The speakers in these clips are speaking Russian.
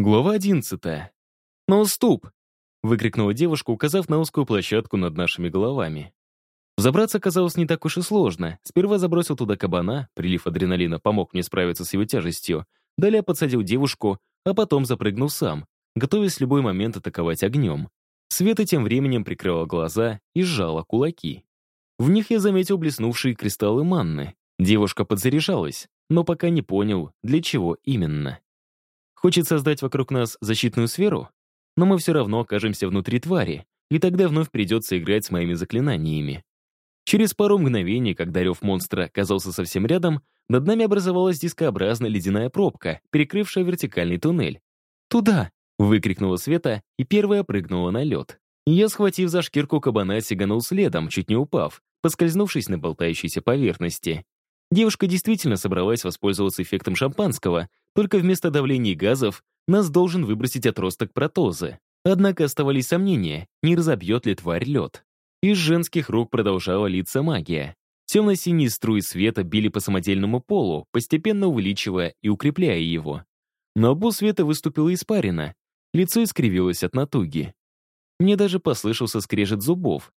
Глава одиннадцатая. «На уступ!» — выкрикнула девушка, указав на узкую площадку над нашими головами. Забраться оказалось не так уж и сложно. Сперва забросил туда кабана, прилив адреналина помог мне справиться с его тяжестью. Далее подсадил девушку, а потом запрыгнул сам, готовясь в любой момент атаковать огнем. Света тем временем прикрыла глаза и сжала кулаки. В них я заметил блеснувшие кристаллы манны. Девушка подзаряжалась, но пока не понял, для чего именно. Хочет создать вокруг нас защитную сферу? Но мы все равно окажемся внутри твари, и тогда вновь придется играть с моими заклинаниями. Через пару мгновений, когда рев монстра оказался совсем рядом, над нами образовалась дискообразная ледяная пробка, перекрывшая вертикальный туннель. «Туда!» — выкрикнула Света и первая прыгнула на лед. Я, схватив за шкирку кабана, сиганул следом, чуть не упав, поскользнувшись на болтающейся поверхности. Девушка действительно собралась воспользоваться эффектом шампанского, только вместо давления газов нас должен выбросить отросток протозы. Однако оставались сомнения, не разобьет ли тварь лед. Из женских рук продолжала литься магия. Темно-синие струи света били по самодельному полу, постепенно увеличивая и укрепляя его. На лбу света выступила испарина. Лицо искривилось от натуги. Мне даже послышался скрежет зубов,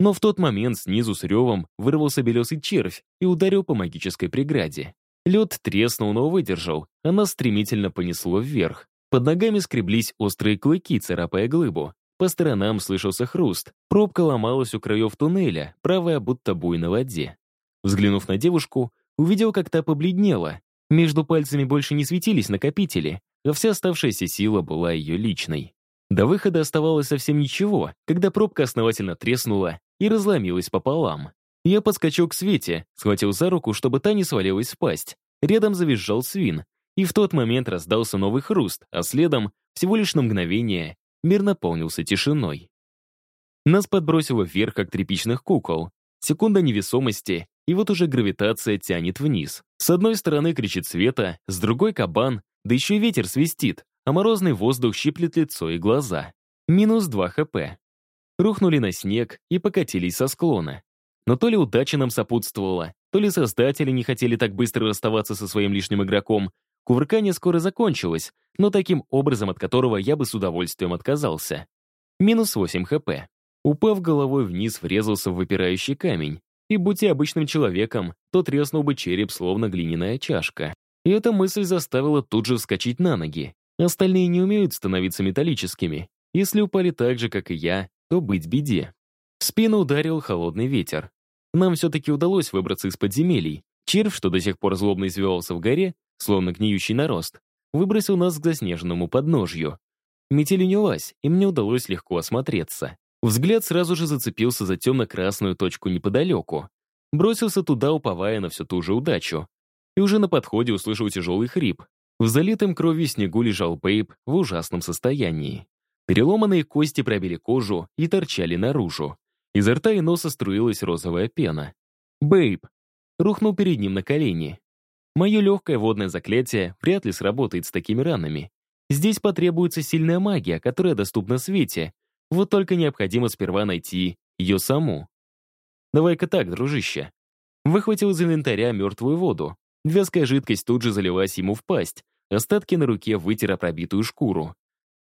но в тот момент снизу с ревом вырвался белесый червь и ударил по магической преграде. Лед треснул, но выдержал. Она стремительно понесло вверх. Под ногами скреблись острые клыки, царапая глыбу. По сторонам слышался хруст. Пробка ломалась у краев туннеля, правая будто буй на воде. Взглянув на девушку, увидел, как та побледнела. Между пальцами больше не светились накопители, а вся оставшаяся сила была ее личной. До выхода оставалось совсем ничего, когда пробка основательно треснула и разломилась пополам. Я подскочил к Свете, схватил за руку, чтобы та не свалилась в пасть. Рядом завизжал свин, и в тот момент раздался новый хруст, а следом, всего лишь на мгновение, мир наполнился тишиной. Нас подбросило вверх, как тряпичных кукол. Секунда невесомости, и вот уже гравитация тянет вниз. С одной стороны кричит Света, с другой — кабан, да еще и ветер свистит, а морозный воздух щиплет лицо и глаза. Минус 2 хп. Рухнули на снег и покатились со склона. Но то ли удача нам сопутствовала, то ли создатели не хотели так быстро расставаться со своим лишним игроком. Кувыркание скоро закончилось, но таким образом, от которого я бы с удовольствием отказался. Минус 8 хп. Упав головой вниз, врезался в выпирающий камень. И будь я обычным человеком, то треснул бы череп, словно глиняная чашка. И эта мысль заставила тут же вскочить на ноги. Остальные не умеют становиться металлическими. Если упали так же, как и я, то быть беде. В спину ударил холодный ветер. Нам все-таки удалось выбраться из подземелий. Червь, что до сих пор злобно извивался в горе, словно гниющий нарост, выбросил нас к заснеженному подножью. Метель унялась, и мне удалось легко осмотреться. Взгляд сразу же зацепился за темно-красную точку неподалеку. Бросился туда, уповая на всю ту же удачу. И уже на подходе услышал тяжелый хрип. В залитом кровью снегу лежал Бейб в ужасном состоянии. Переломанные кости пробили кожу и торчали наружу. Изо рта и носа струилась розовая пена. Бейб рухнул перед ним на колени. Мое легкое водное заклятие вряд ли сработает с такими ранами. Здесь потребуется сильная магия, которая доступна Свете. Вот только необходимо сперва найти ее саму. Давай-ка так, дружище. Выхватил из инвентаря мертвую воду. Вязкая жидкость тут же залилась ему в пасть, Остатки на руке вытер пробитую шкуру.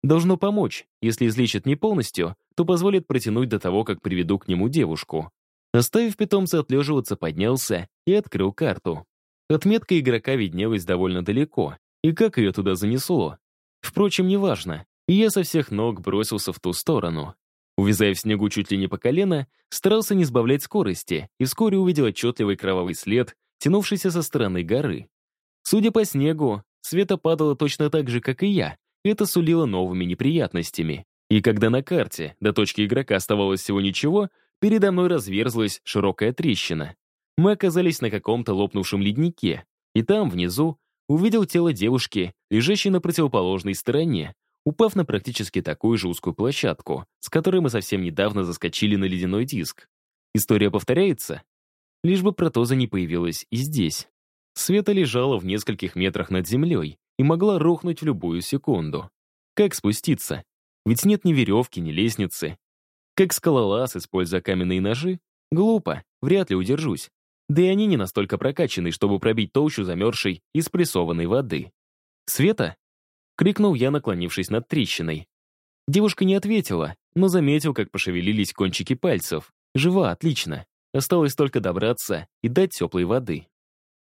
Должно помочь. Если излечит не полностью, то позволит протянуть до того, как приведу к нему девушку. Оставив питомца отлеживаться, поднялся и открыл карту. Отметка игрока виднелась довольно далеко, и как ее туда занесло. Впрочем, неважно. Я со всех ног бросился в ту сторону. Увязая в снегу чуть ли не по колено, старался не сбавлять скорости и вскоре увидел отчетливый кровавый след, тянувшийся со стороны горы. Судя по снегу, Света падала точно так же, как и я. Это сулило новыми неприятностями. И когда на карте до точки игрока оставалось всего ничего, передо мной разверзлась широкая трещина. Мы оказались на каком-то лопнувшем леднике, и там, внизу, увидел тело девушки, лежащей на противоположной стороне, упав на практически такую же узкую площадку, с которой мы совсем недавно заскочили на ледяной диск. История повторяется? Лишь бы протоза не появилась и здесь. Света лежала в нескольких метрах над землей и могла рухнуть в любую секунду. Как спуститься? Ведь нет ни веревки, ни лестницы. Как скалолаз, используя каменные ножи? Глупо, вряд ли удержусь. Да и они не настолько прокачаны, чтобы пробить толщу замерзшей и спрессованной воды. Света? — крикнул я, наклонившись над трещиной. Девушка не ответила, но заметил, как пошевелились кончики пальцев. Жива, отлично. Осталось только добраться и дать теплой воды.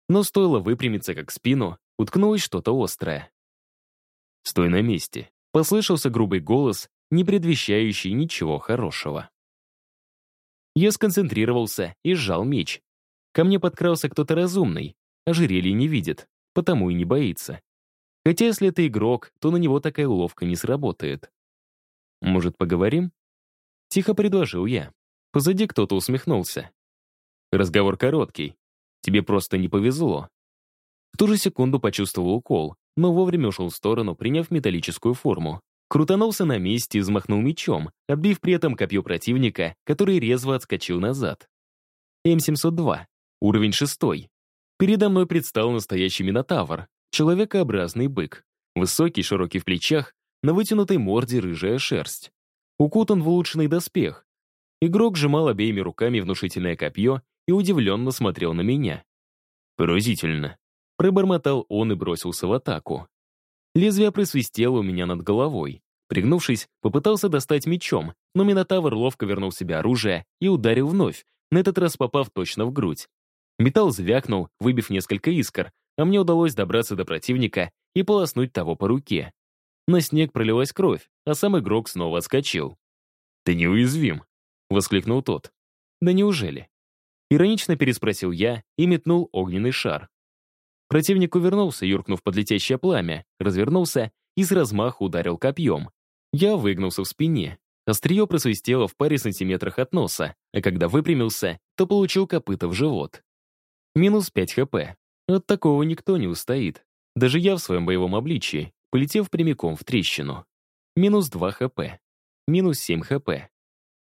Но стоило выпрямиться, как спину, уткнулось что-то острое. «Стой на месте», — послышался грубый голос, не предвещающий ничего хорошего. Я сконцентрировался и сжал меч. Ко мне подкрался кто-то разумный, ожерелье не видит, потому и не боится. Хотя если это игрок, то на него такая уловка не сработает. «Может, поговорим?» Тихо предложил я. Позади кто-то усмехнулся. Разговор короткий. Тебе просто не повезло. Ту же секунду почувствовал укол, но вовремя ушел в сторону, приняв металлическую форму. Крутанулся на месте и взмахнул мечом, отбив при этом копье противника, который резво отскочил назад. М702. Уровень шестой. Передо мной предстал настоящий Минотавр, человекообразный бык. Высокий, широкий в плечах, на вытянутой морде рыжая шерсть. Укутан в улучшенный доспех. Игрок сжимал обеими руками внушительное копье и удивленно смотрел на меня. «Поразительно», — пробормотал он и бросился в атаку. Лезвие присвистело у меня над головой. Пригнувшись, попытался достать мечом, но Минотавр ловко вернул себе оружие и ударил вновь, на этот раз попав точно в грудь. Металл звякнул, выбив несколько искр, а мне удалось добраться до противника и полоснуть того по руке. На снег пролилась кровь, а сам игрок снова отскочил. «Ты неуязвим!» — воскликнул тот. «Да неужели?» Иронично переспросил я и метнул огненный шар. Противник увернулся, юркнув под летящее пламя, развернулся и с размаху ударил копьем. Я выгнулся в спине. Острие просвистело в паре сантиметрах от носа, а когда выпрямился, то получил копыта в живот. Минус 5 хп. От такого никто не устоит. Даже я в своем боевом обличии полетев прямиком в трещину. Минус 2 хп. Минус 7 хп.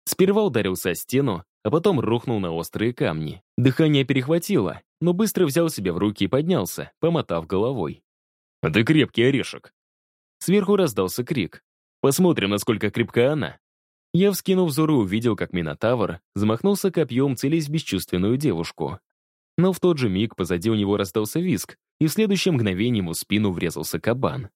Сперва ударился о стену, а потом рухнул на острые камни. Дыхание перехватило, но быстро взял себя в руки и поднялся, помотав головой. «А ты крепкий орешек!» Сверху раздался крик. «Посмотрим, насколько крепка она!» Я вскинул взор и увидел, как Минотавр замахнулся копьем, целясь в бесчувственную девушку. Но в тот же миг позади у него раздался виск, и в следующее мгновение ему в спину врезался кабан.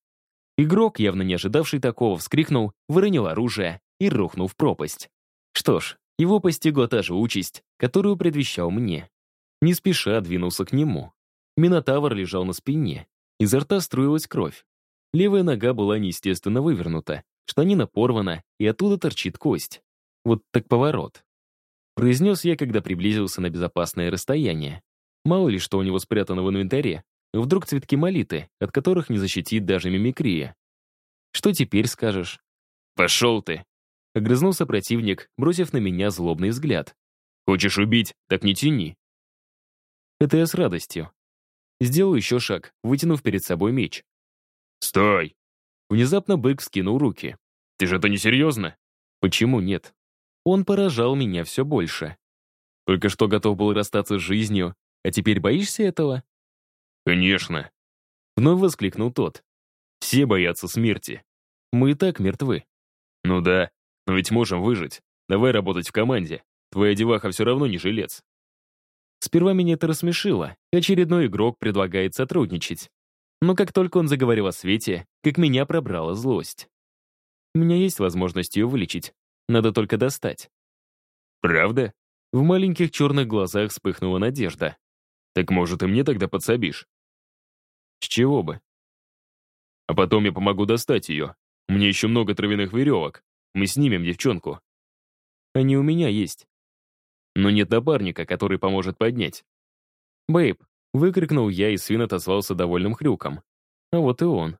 Игрок, явно не ожидавший такого, вскрикнул, выронил оружие и рухнул в пропасть. Что ж, его постигла та же участь, которую предвещал мне. Не спеша двинулся к нему. Минотавр лежал на спине. Изо рта струилась кровь. Левая нога была неестественно вывернута, штанина порвана, и оттуда торчит кость. Вот так поворот. Произнес я, когда приблизился на безопасное расстояние. Мало ли, что у него спрятано в инвентаре, Вдруг цветки молиты, от которых не защитит даже мимикрия. Что теперь скажешь? «Пошел ты!» Огрызнулся противник, бросив на меня злобный взгляд. «Хочешь убить? Так не тяни!» Это я с радостью. Сделал еще шаг, вытянув перед собой меч. «Стой!» Внезапно бык скинул руки. «Ты же это не серьезно?» «Почему нет?» Он поражал меня все больше. Только что готов был расстаться с жизнью, а теперь боишься этого? «Конечно!» Вновь воскликнул тот. «Все боятся смерти. Мы и так мертвы». «Ну да, но ведь можем выжить. Давай работать в команде. Твоя деваха все равно не жилец». Сперва меня это рассмешило, очередной игрок предлагает сотрудничать. Но как только он заговорил о свете, как меня пробрала злость. У меня есть возможность ее вылечить. Надо только достать. «Правда?» В маленьких черных глазах вспыхнула надежда. «Так, может, и мне тогда подсобишь?» С чего бы? А потом я помогу достать ее. Мне еще много травяных веревок. Мы снимем девчонку. Они у меня есть. Но нет напарника, который поможет поднять. «Бэйб!» — выкрикнул я, и свин отозвался довольным хрюком. А вот и он.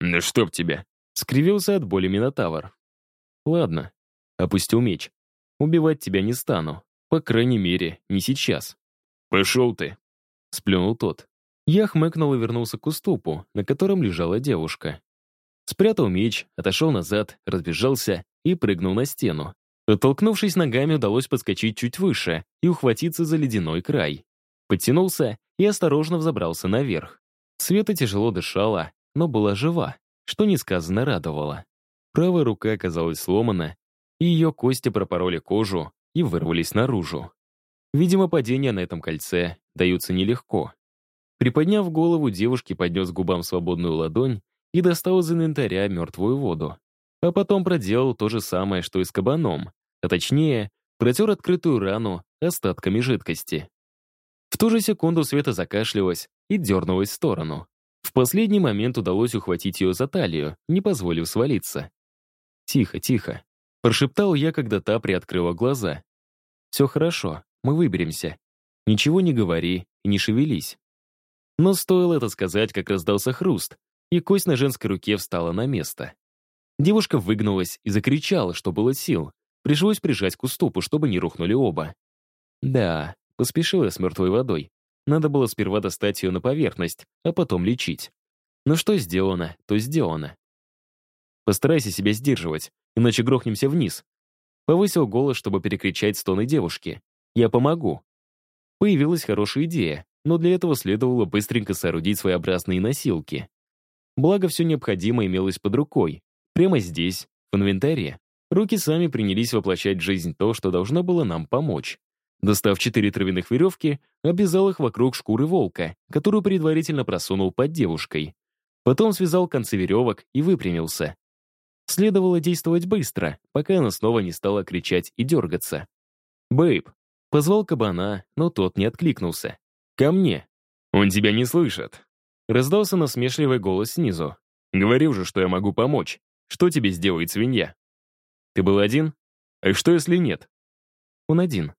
«Да чтоб тебя!» — скривился от боли Минотавр. «Ладно», — опустил меч. «Убивать тебя не стану. По крайней мере, не сейчас». «Пошел ты!» — сплюнул тот. Я хмыкнул и вернулся к уступу, на котором лежала девушка. Спрятал меч, отошел назад, разбежался и прыгнул на стену. Оттолкнувшись ногами, удалось подскочить чуть выше и ухватиться за ледяной край. Подтянулся и осторожно взобрался наверх. Света тяжело дышала, но была жива, что несказанно радовало. Правая рука оказалась сломана, и ее кости пропороли кожу и вырвались наружу. Видимо, падения на этом кольце даются нелегко. Приподняв голову, девушки поднес губам свободную ладонь и достал из инвентаря мертвую воду. А потом проделал то же самое, что и с кабаном, а точнее, протер открытую рану остатками жидкости. В ту же секунду Света закашлялась и дернулась в сторону. В последний момент удалось ухватить ее за талию, не позволив свалиться. «Тихо, тихо», — прошептал я, когда та приоткрыла глаза. «Все хорошо, мы выберемся. Ничего не говори и не шевелись». Но стоило это сказать, как раздался хруст, и кость на женской руке встала на место. Девушка выгнулась и закричала, что было сил. Пришлось прижать к уступу, чтобы не рухнули оба. Да, поспешил я с мертвой водой. Надо было сперва достать ее на поверхность, а потом лечить. Но что сделано, то сделано. Постарайся себя сдерживать, иначе грохнемся вниз. Повысил голос, чтобы перекричать стоны девушки. Я помогу. Появилась хорошая идея, но для этого следовало быстренько соорудить своеобразные носилки. Благо, все необходимое имелось под рукой. Прямо здесь, в инвентаре. Руки сами принялись воплощать в жизнь то, что должно было нам помочь. Достав четыре травяных веревки, обвязал их вокруг шкуры волка, которую предварительно просунул под девушкой. Потом связал концы веревок и выпрямился. Следовало действовать быстро, пока она снова не стала кричать и дергаться. «Бэйб!» Позвал кабана, но тот не откликнулся. «Ко мне!» «Он тебя не слышит!» Раздался насмешливый голос снизу. «Говорил же, что я могу помочь. Что тебе сделает свинья?» «Ты был один? А что, если нет?» «Он один».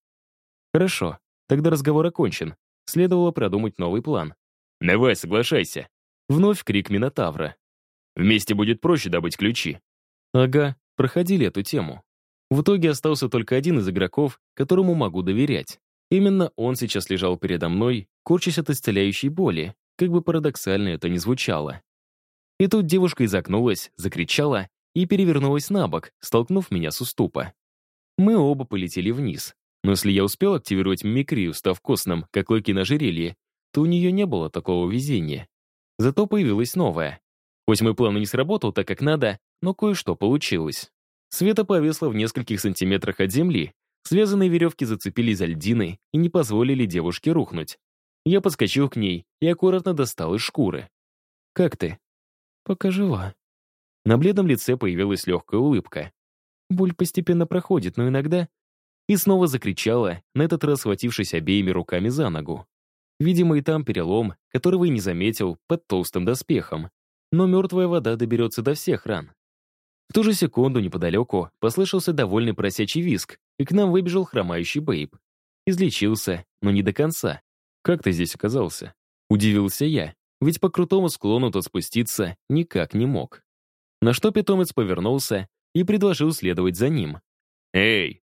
«Хорошо, тогда разговор окончен. Следовало продумать новый план». «Давай, соглашайся!» Вновь крик Минотавра. «Вместе будет проще добыть ключи». Ага, проходили эту тему. В итоге остался только один из игроков, которому могу доверять. Именно он сейчас лежал передо мной, корчась от исцеляющей боли, как бы парадоксально это ни звучало. И тут девушка изогнулась, закричала и перевернулась на бок, столкнув меня с уступа. Мы оба полетели вниз. Но если я успел активировать мимикрию, став костным, как лыки на жерелье, то у нее не было такого везения. Зато появилась новая. Хоть мой план и не сработал так, как надо, но кое-что получилось. Света повесла в нескольких сантиметрах от земли. Связанные веревки зацепили за льдины и не позволили девушке рухнуть. Я подскочил к ней и аккуратно достал из шкуры. «Как ты?» «Пока жива». На бледном лице появилась легкая улыбка. Боль постепенно проходит, но иногда... И снова закричала, на этот раз схватившись обеими руками за ногу. Видимо, и там перелом, которого и не заметил под толстым доспехом. Но мертвая вода доберется до всех ран. В ту же секунду неподалеку послышался довольный просячий виск, и к нам выбежал хромающий Бэйб. Излечился, но не до конца. «Как ты здесь оказался?» Удивился я, ведь по крутому склону тот спуститься никак не мог. На что питомец повернулся и предложил следовать за ним. «Эй!»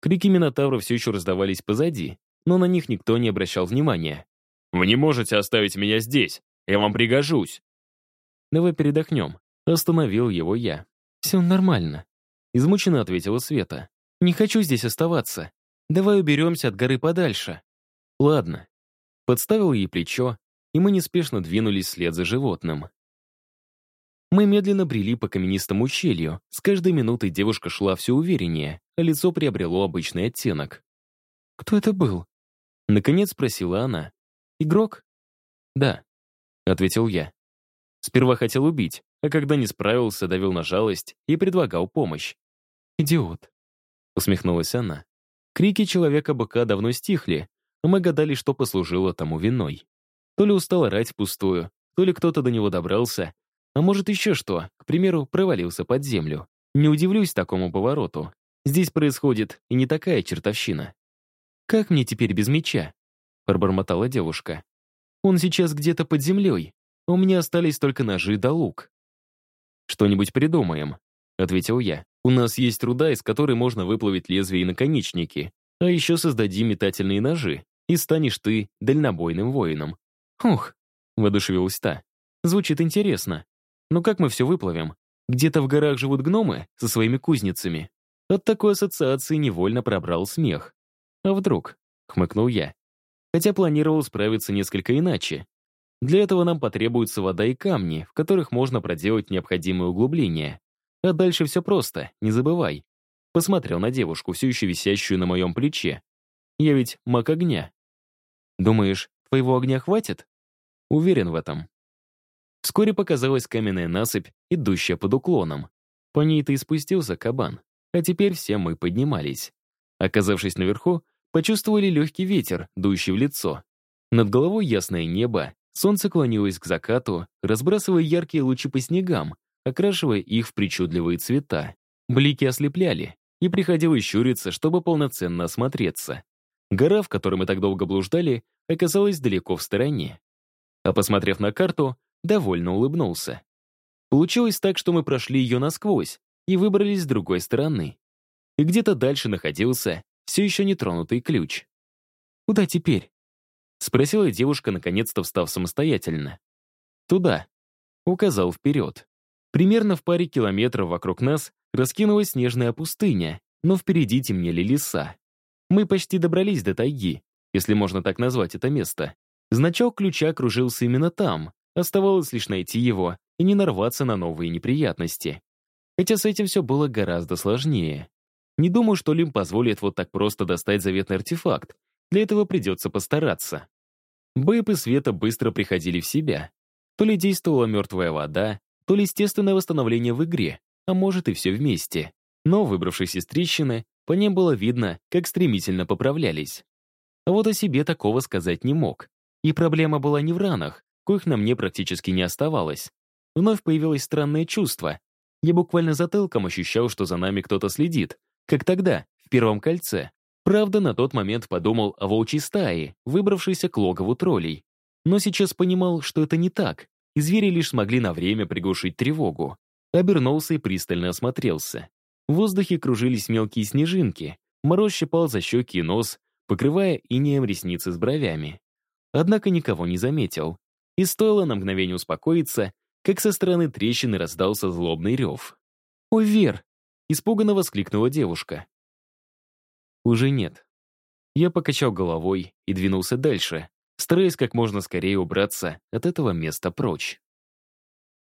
Крики Минотавра все еще раздавались позади, но на них никто не обращал внимания. «Вы не можете оставить меня здесь! Я вам пригожусь!» «Давай передохнем», — остановил его я. «Все нормально», — измученно ответила Света. «Не хочу здесь оставаться. Давай уберемся от горы подальше». «Ладно». Подставил ей плечо, и мы неспешно двинулись вслед за животным. Мы медленно брели по каменистому ущелью. С каждой минутой девушка шла все увереннее, а лицо приобрело обычный оттенок. «Кто это был?» Наконец спросила она. «Игрок?» «Да», — ответил я. Сперва хотел убить, а когда не справился, давил на жалость и предлагал помощь. «Идиот», — усмехнулась она. Крики человека-быка давно стихли, мы гадали, что послужило тому виной. То ли устал орать впустую, то ли кто-то до него добрался, а может еще что, к примеру, провалился под землю. Не удивлюсь такому повороту. Здесь происходит и не такая чертовщина. «Как мне теперь без меча?» — пробормотала девушка. «Он сейчас где-то под землей. У меня остались только ножи да лук. «Что-нибудь придумаем», — ответил я. «У нас есть руда, из которой можно выплавить лезвия и наконечники. А еще создадим метательные ножи, и станешь ты дальнобойным воином». «Ух», — воодушевилась та. «Звучит интересно. Но как мы все выплавим? Где-то в горах живут гномы со своими кузницами». От такой ассоциации невольно пробрал смех. «А вдруг?» — хмыкнул я. Хотя планировал справиться несколько иначе. Для этого нам потребуется вода и камни, в которых можно проделать необходимые углубления. А дальше все просто, не забывай. Посмотрел на девушку, все еще висящую на моем плече. Я ведь маг огня. Думаешь, твоего огня хватит? Уверен в этом. Вскоре показалась каменная насыпь, идущая под уклоном. По ней-то и спустился кабан. А теперь все мы поднимались. Оказавшись наверху, почувствовали легкий ветер, дующий в лицо. Над головой ясное небо, солнце клонилось к закату, разбрасывая яркие лучи по снегам, окрашивая их в причудливые цвета. Блики ослепляли, и приходилось щуриться, чтобы полноценно осмотреться. Гора, в которой мы так долго блуждали, оказалась далеко в стороне. А посмотрев на карту, довольно улыбнулся. Получилось так, что мы прошли ее насквозь и выбрались с другой стороны. И где-то дальше находился все еще нетронутый ключ. «Куда теперь?» — спросила девушка, наконец-то встав самостоятельно. «Туда», — указал вперед. Примерно в паре километров вокруг нас раскинулась снежная пустыня, но впереди темнели леса. Мы почти добрались до тайги, если можно так назвать это место. Значок ключа кружился именно там, оставалось лишь найти его и не нарваться на новые неприятности. Хотя с этим все было гораздо сложнее. Не думаю, что Лим позволит вот так просто достать заветный артефакт. Для этого придется постараться. Бэйб и Света быстро приходили в себя. То ли действовала мертвая вода, то ли естественное восстановление в игре, а может и все вместе. Но, выбравшись из трещины, по ним было видно, как стремительно поправлялись. Вот о себе такого сказать не мог. И проблема была не в ранах, коих на мне практически не оставалось. Вновь появилось странное чувство. Я буквально затылком ощущал, что за нами кто-то следит, как тогда, в первом кольце. Правда, на тот момент подумал о волчьей стае, выбравшейся к логову троллей. Но сейчас понимал, что это не так, и звери лишь смогли на время приглушить тревогу. Обернулся и пристально осмотрелся. В воздухе кружились мелкие снежинки, мороз щипал за щеки и нос, покрывая инеем ресницы с бровями. Однако никого не заметил. И стоило на мгновение успокоиться, как со стороны трещины раздался злобный рев. «Ой, Вер!» — испуганно воскликнула девушка. «Уже нет». Я покачал головой и двинулся дальше, стараясь как можно скорее убраться от этого места прочь.